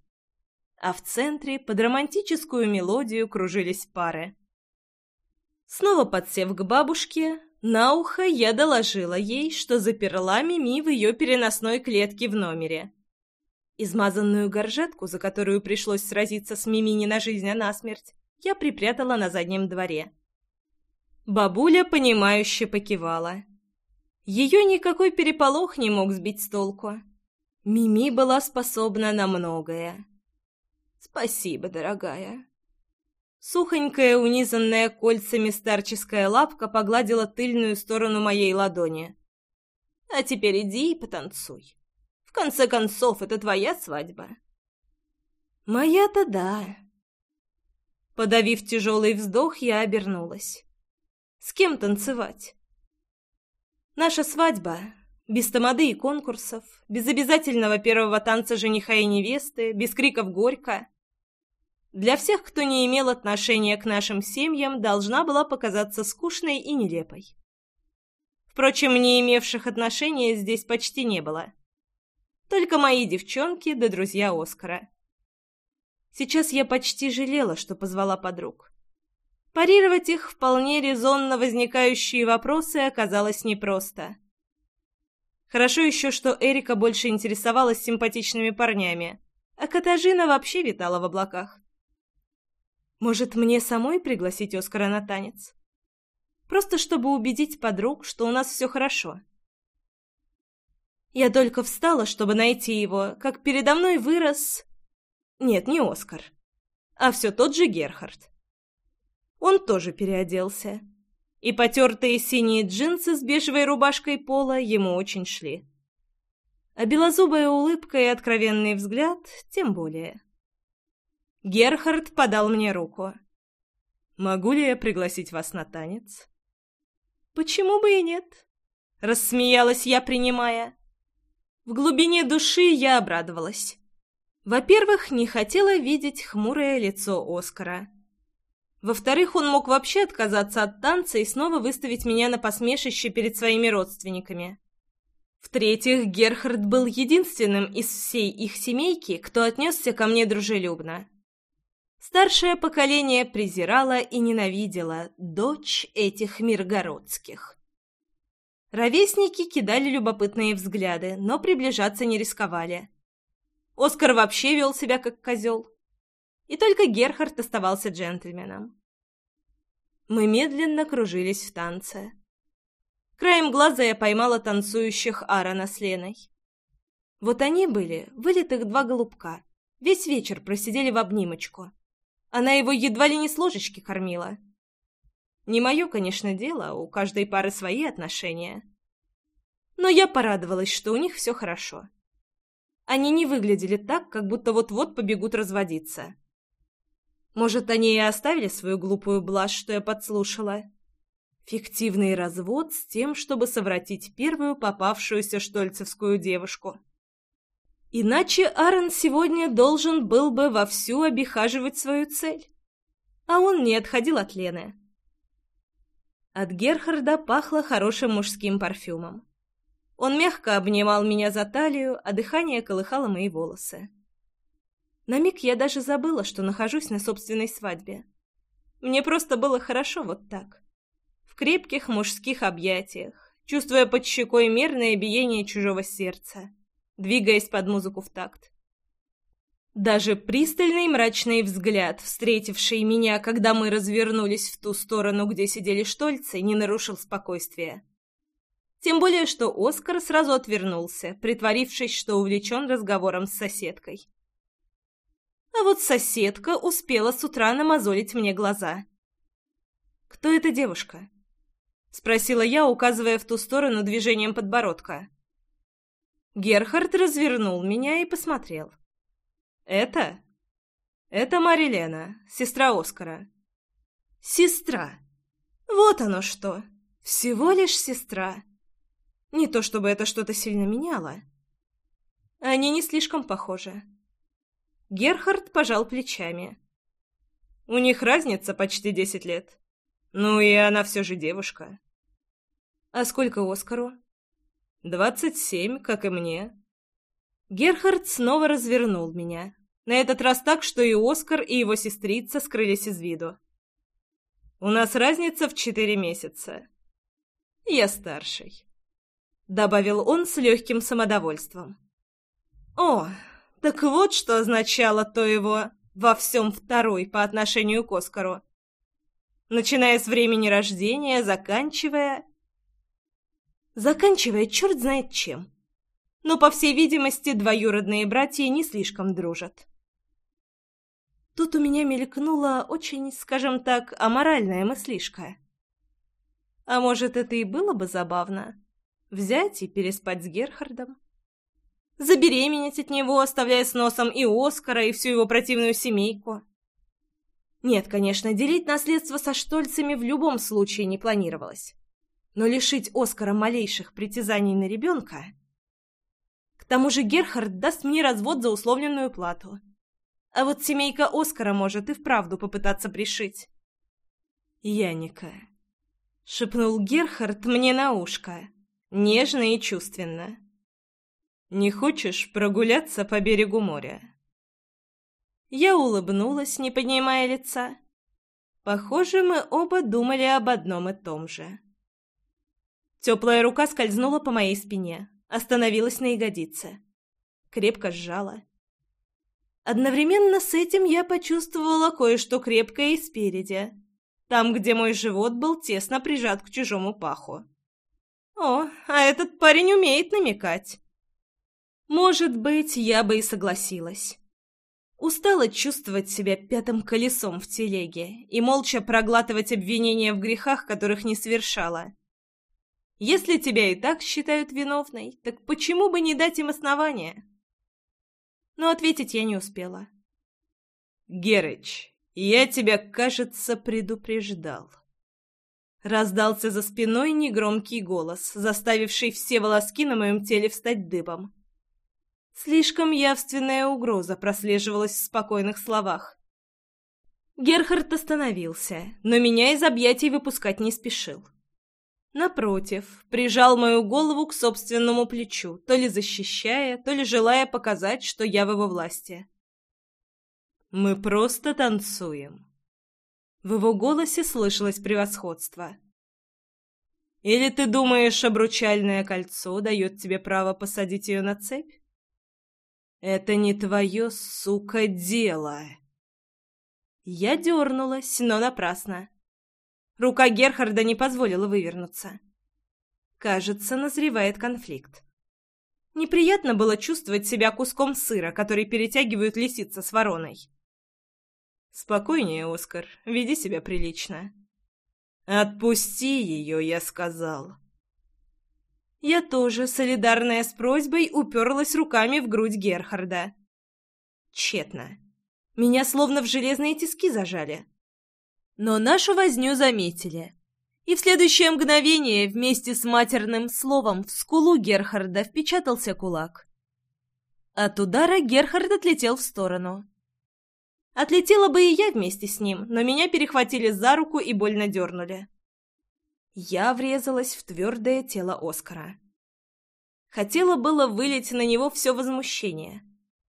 А в центре под романтическую мелодию кружились пары. Снова подсев к бабушке, на ухо я доложила ей, что заперла Мими в ее переносной клетке в номере. Измазанную горжетку, за которую пришлось сразиться с Мими не на жизнь, а на смерть, я припрятала на заднем дворе. Бабуля, понимающе покивала. Ее никакой переполох не мог сбить с толку. Мими была способна на многое. «Спасибо, дорогая», Сухонькая, унизанная кольцами старческая лапка погладила тыльную сторону моей ладони. «А теперь иди и потанцуй. В конце концов, это твоя свадьба». «Моя-то да». Подавив тяжелый вздох, я обернулась. «С кем танцевать?» «Наша свадьба, без тамады и конкурсов, без обязательного первого танца жениха и невесты, без криков «Горько!» Для всех, кто не имел отношения к нашим семьям, должна была показаться скучной и нелепой. Впрочем, не имевших отношения здесь почти не было. Только мои девчонки да друзья Оскара. Сейчас я почти жалела, что позвала подруг. Парировать их вполне резонно возникающие вопросы оказалось непросто. Хорошо еще, что Эрика больше интересовалась симпатичными парнями, а Катажина вообще витала в облаках. Может, мне самой пригласить Оскара на танец? Просто чтобы убедить подруг, что у нас все хорошо. Я только встала, чтобы найти его, как передо мной вырос... Нет, не Оскар, а все тот же Герхард. Он тоже переоделся, и потертые синие джинсы с бежевой рубашкой пола ему очень шли. А белозубая улыбка и откровенный взгляд тем более. Герхард подал мне руку. «Могу ли я пригласить вас на танец?» «Почему бы и нет?» — рассмеялась я, принимая. В глубине души я обрадовалась. Во-первых, не хотела видеть хмурое лицо Оскара. Во-вторых, он мог вообще отказаться от танца и снова выставить меня на посмешище перед своими родственниками. В-третьих, Герхард был единственным из всей их семейки, кто отнесся ко мне дружелюбно. Старшее поколение презирало и ненавидело дочь этих миргородских. Ровесники кидали любопытные взгляды, но приближаться не рисковали. Оскар вообще вел себя как козел. И только Герхард оставался джентльменом. Мы медленно кружились в танце. Краем глаза я поймала танцующих Аарона с Леной. Вот они были, вылитых два голубка. Весь вечер просидели в обнимочку. Она его едва ли не с ложечки кормила. Не мое, конечно, дело, у каждой пары свои отношения. Но я порадовалась, что у них все хорошо. Они не выглядели так, как будто вот-вот побегут разводиться. Может, они и оставили свою глупую блажь, что я подслушала? Фиктивный развод с тем, чтобы совратить первую попавшуюся штольцевскую девушку. Иначе Аарон сегодня должен был бы вовсю обихаживать свою цель. А он не отходил от Лены. От Герхарда пахло хорошим мужским парфюмом. Он мягко обнимал меня за талию, а дыхание колыхало мои волосы. На миг я даже забыла, что нахожусь на собственной свадьбе. Мне просто было хорошо вот так. В крепких мужских объятиях, чувствуя под щекой мерное биение чужого сердца двигаясь под музыку в такт. Даже пристальный мрачный взгляд, встретивший меня, когда мы развернулись в ту сторону, где сидели штольцы, не нарушил спокойствия. Тем более, что Оскар сразу отвернулся, притворившись, что увлечен разговором с соседкой. А вот соседка успела с утра намазолить мне глаза. «Кто эта девушка?» — спросила я, указывая в ту сторону движением подбородка. Герхард развернул меня и посмотрел. «Это? Это Марилена, сестра Оскара». «Сестра! Вот оно что! Всего лишь сестра!» Не то чтобы это что-то сильно меняло. Они не слишком похожи. Герхард пожал плечами. У них разница почти десять лет. Ну и она все же девушка. А сколько Оскару? Двадцать семь, как и мне. Герхард снова развернул меня. На этот раз так, что и Оскар, и его сестрица скрылись из виду. У нас разница в четыре месяца. Я старший. Добавил он с легким самодовольством. О, так вот что означало то его во всем второй по отношению к Оскару. Начиная с времени рождения, заканчивая... Заканчивая черт знает чем. Но, по всей видимости, двоюродные братья не слишком дружат. Тут у меня мелькнула очень, скажем так, аморальная мыслишка. А может, это и было бы забавно? Взять и переспать с Герхардом? Забеременеть от него, оставляя с носом и Оскара, и всю его противную семейку? Нет, конечно, делить наследство со Штольцами в любом случае не планировалось. Но лишить Оскара малейших притязаний на ребенка... К тому же Герхард даст мне развод за условленную плату. А вот семейка Оскара может и вправду попытаться пришить. «Яника», — шепнул Герхард мне на ушко, нежно и чувственно. «Не хочешь прогуляться по берегу моря?» Я улыбнулась, не поднимая лица. Похоже, мы оба думали об одном и том же. Теплая рука скользнула по моей спине, остановилась на ягодице. Крепко сжала. Одновременно с этим я почувствовала кое-что крепкое и спереди, там, где мой живот был тесно прижат к чужому паху. О, а этот парень умеет намекать. Может быть, я бы и согласилась. Устала чувствовать себя пятым колесом в телеге и молча проглатывать обвинения в грехах, которых не совершала. Если тебя и так считают виновной, так почему бы не дать им основания? но ответить я не успела. «Герыч, я тебя, кажется, предупреждал». Раздался за спиной негромкий голос, заставивший все волоски на моем теле встать дыбом. Слишком явственная угроза прослеживалась в спокойных словах. Герхард остановился, но меня из объятий выпускать не спешил. Напротив, прижал мою голову к собственному плечу, то ли защищая, то ли желая показать, что я в его власти. «Мы просто танцуем». В его голосе слышалось превосходство. «Или ты думаешь, обручальное кольцо дает тебе право посадить ее на цепь?» «Это не твое, сука, дело!» Я дернулась, но напрасно. Рука Герхарда не позволила вывернуться. Кажется, назревает конфликт. Неприятно было чувствовать себя куском сыра, который перетягивают лисица с вороной. «Спокойнее, Оскар, веди себя прилично». «Отпусти ее», — я сказал. Я тоже, солидарная с просьбой, уперлась руками в грудь Герхарда. Тщетно. Меня словно в железные тиски зажали. Но нашу возню заметили. И в следующее мгновение вместе с матерным словом в скулу Герхарда впечатался кулак. От удара Герхард отлетел в сторону. Отлетела бы и я вместе с ним, но меня перехватили за руку и больно дернули. Я врезалась в твердое тело Оскара. Хотела было вылить на него все возмущение,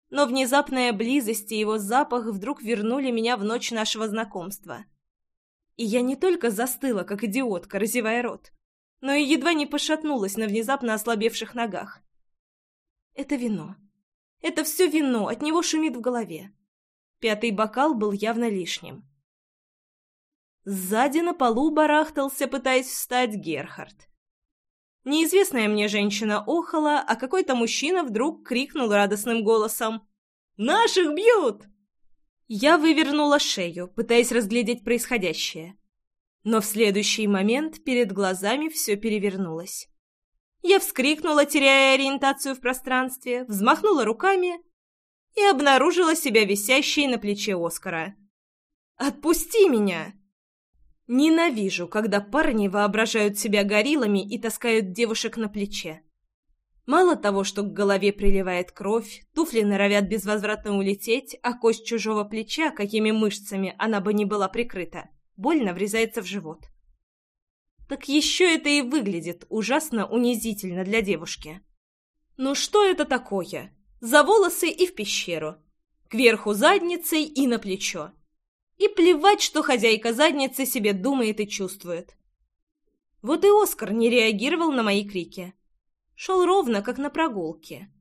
но внезапная близость и его запах вдруг вернули меня в ночь нашего знакомства — и я не только застыла, как идиотка, разевая рот, но и едва не пошатнулась на внезапно ослабевших ногах. Это вино. Это все вино, от него шумит в голове. Пятый бокал был явно лишним. Сзади на полу барахтался, пытаясь встать, Герхард. Неизвестная мне женщина охала, а какой-то мужчина вдруг крикнул радостным голосом «Наших бьют!» Я вывернула шею, пытаясь разглядеть происходящее. Но в следующий момент перед глазами все перевернулось. Я вскрикнула, теряя ориентацию в пространстве, взмахнула руками и обнаружила себя висящей на плече Оскара. «Отпусти меня!» Ненавижу, когда парни воображают себя гориллами и таскают девушек на плече. Мало того, что к голове приливает кровь, туфли норовят безвозвратно улететь, а кость чужого плеча, какими мышцами она бы не была прикрыта, больно врезается в живот. так еще это и выглядит ужасно унизительно для девушки. Ну что это такое? За волосы и в пещеру. Кверху задницей и на плечо. И плевать, что хозяйка задницы себе думает и чувствует. Вот и Оскар не реагировал на мои крики. Шел ровно, как на прогулке.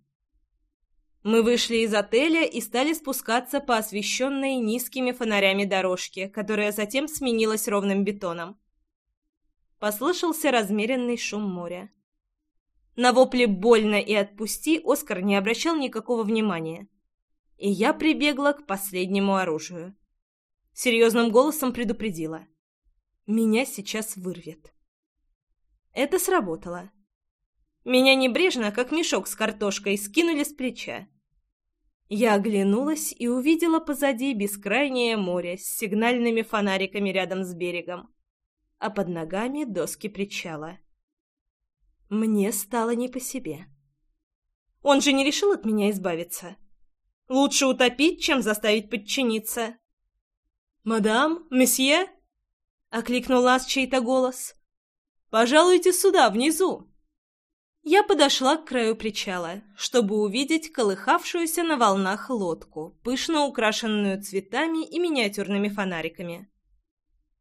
Мы вышли из отеля и стали спускаться по освещенной низкими фонарями дорожке, которая затем сменилась ровным бетоном. Послышался размеренный шум моря. На вопли «больно» и «отпусти» Оскар не обращал никакого внимания. И я прибегла к последнему оружию. Серьезным голосом предупредила. «Меня сейчас вырвет». Это сработало. Меня небрежно, как мешок с картошкой, скинули с плеча. Я оглянулась и увидела позади бескрайнее море с сигнальными фонариками рядом с берегом, а под ногами доски причала. Мне стало не по себе. Он же не решил от меня избавиться. Лучше утопить, чем заставить подчиниться. «Мадам, месье?» — окликнул нас чей-то голос. «Пожалуйте сюда, внизу!» Я подошла к краю причала, чтобы увидеть колыхавшуюся на волнах лодку, пышно украшенную цветами и миниатюрными фонариками.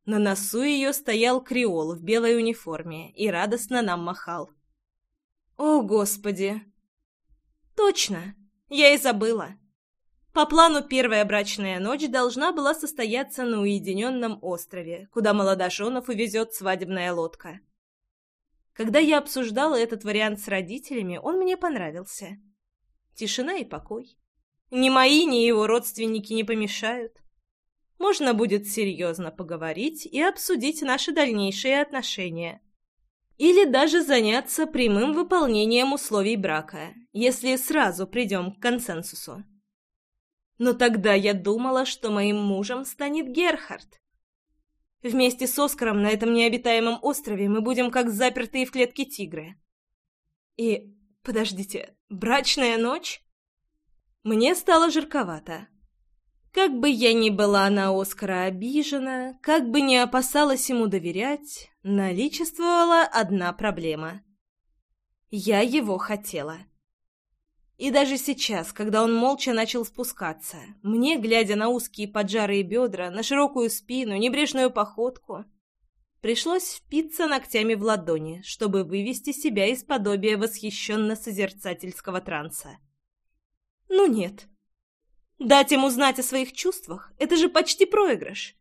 На носу ее стоял креол в белой униформе и радостно нам махал. «О, Господи!» «Точно! Я и забыла!» По плану первая брачная ночь должна была состояться на уединенном острове, куда молодоженов увезет свадебная лодка. Когда я обсуждала этот вариант с родителями, он мне понравился. Тишина и покой. Ни мои, ни его родственники не помешают. Можно будет серьезно поговорить и обсудить наши дальнейшие отношения. Или даже заняться прямым выполнением условий брака, если сразу придем к консенсусу. Но тогда я думала, что моим мужем станет Герхард. Вместе с Оскаром на этом необитаемом острове мы будем как запертые в клетке тигры. И, подождите, брачная ночь? Мне стало жарковато. Как бы я ни была на Оскара обижена, как бы ни опасалась ему доверять, наличествовала одна проблема. Я его хотела. И даже сейчас, когда он молча начал спускаться, мне, глядя на узкие поджарые бедра, на широкую спину, небрежную походку, пришлось впиться ногтями в ладони, чтобы вывести себя из подобия восхищенно-созерцательского транса. Ну нет. Дать ему знать о своих чувствах — это же почти проигрыш.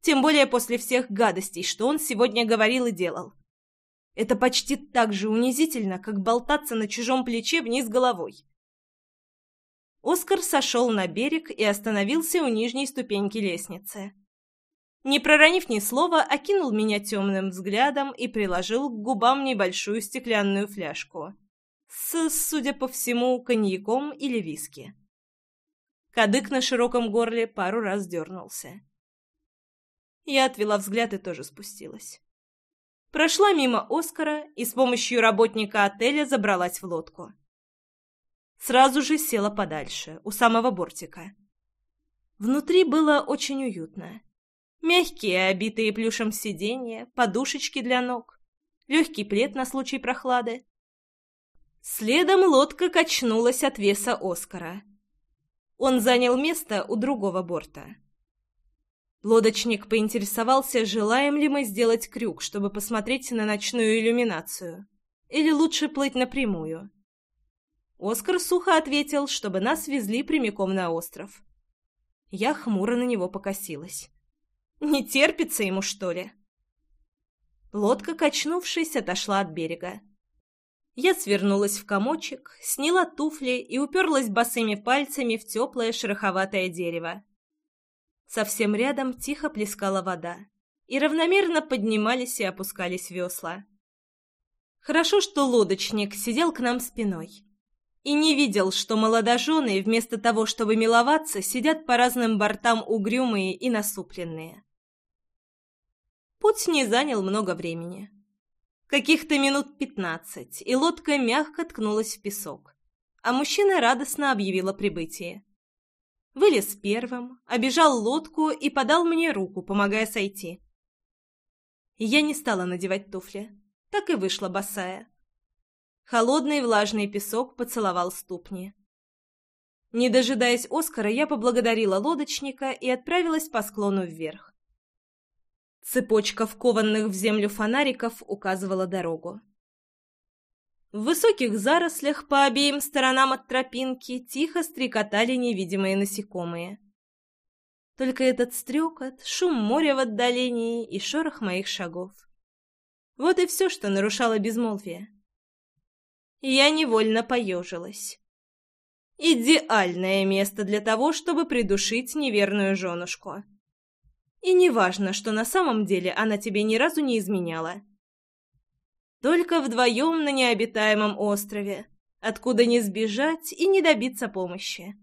Тем более после всех гадостей, что он сегодня говорил и делал. Это почти так же унизительно, как болтаться на чужом плече вниз головой. Оскар сошел на берег и остановился у нижней ступеньки лестницы. Не проронив ни слова, окинул меня темным взглядом и приложил к губам небольшую стеклянную фляжку. С, судя по всему, коньяком или виски. Кадык на широком горле пару раз дернулся. Я отвела взгляд и тоже спустилась прошла мимо Оскара и с помощью работника отеля забралась в лодку. Сразу же села подальше, у самого бортика. Внутри было очень уютно. Мягкие, обитые плюшем сиденья, подушечки для ног, легкий плед на случай прохлады. Следом лодка качнулась от веса Оскара. Он занял место у другого борта. Лодочник поинтересовался, желаем ли мы сделать крюк, чтобы посмотреть на ночную иллюминацию. Или лучше плыть напрямую. Оскар сухо ответил, чтобы нас везли прямиком на остров. Я хмуро на него покосилась. Не терпится ему, что ли? Лодка, качнувшись, отошла от берега. Я свернулась в комочек, сняла туфли и уперлась босыми пальцами в теплое шероховатое дерево. Совсем рядом тихо плескала вода, и равномерно поднимались и опускались весла. Хорошо, что лодочник сидел к нам спиной и не видел, что молодожены, вместо того, чтобы миловаться, сидят по разным бортам угрюмые и насупленные. Путь не занял много времени. Каких-то минут пятнадцать, и лодка мягко ткнулась в песок, а мужчина радостно объявил о прибытии. Вылез первым, обежал лодку и подал мне руку, помогая сойти. Я не стала надевать туфли, так и вышла босая. Холодный влажный песок поцеловал ступни. Не дожидаясь Оскара, я поблагодарила лодочника и отправилась по склону вверх. Цепочка вкованных в землю фонариков указывала дорогу. В высоких зарослях по обеим сторонам от тропинки тихо стрекотали невидимые насекомые. Только этот стрекот, шум моря в отдалении и шорох моих шагов. Вот и все, что нарушало безмолвие. Я невольно поежилась. Идеальное место для того, чтобы придушить неверную женушку. И неважно, что на самом деле она тебе ни разу не изменяла. Только вдвоем на необитаемом острове, откуда не сбежать и не добиться помощи.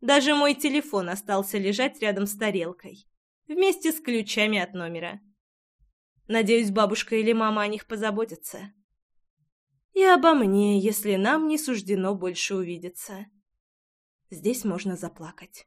Даже мой телефон остался лежать рядом с тарелкой, вместе с ключами от номера. Надеюсь, бабушка или мама о них позаботятся. И обо мне, если нам не суждено больше увидеться. Здесь можно заплакать.